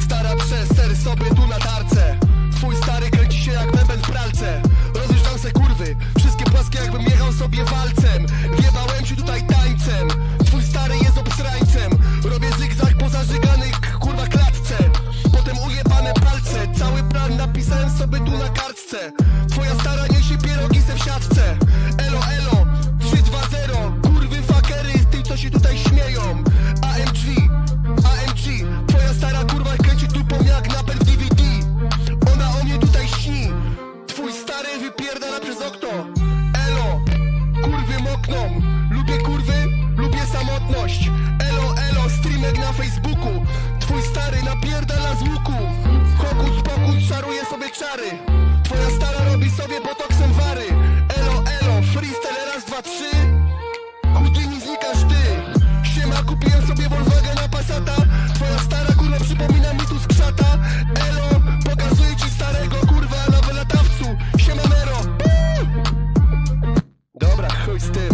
Stara przez ser sobie tu na tarce. Twój stary kręci się jak bęben w pralce. Rozjeżdżam se kurwy, wszystkie płaskie jakbym jechał sobie walcem. Wjebałem się tutaj tańcem. Twój stary jest obsrańcem. Robię zygzak po zażyganych kurwa klatce. Potem ujebane palce. Cały plan napisałem sobie tu na kartce. Twoja stara niesie pierogi se w siatce. Elo elo 3-2-0 Kurwy fakery z tych co się tutaj śmieją okno Elo. Kurwy mokną. Lubię kurwy, lubię samotność. Elo, elo, streamek na Facebooku. Twój stary napierdala z łuku. Hokus pokus, szaruje sobie czary. Twoja stara robi sobie po joystick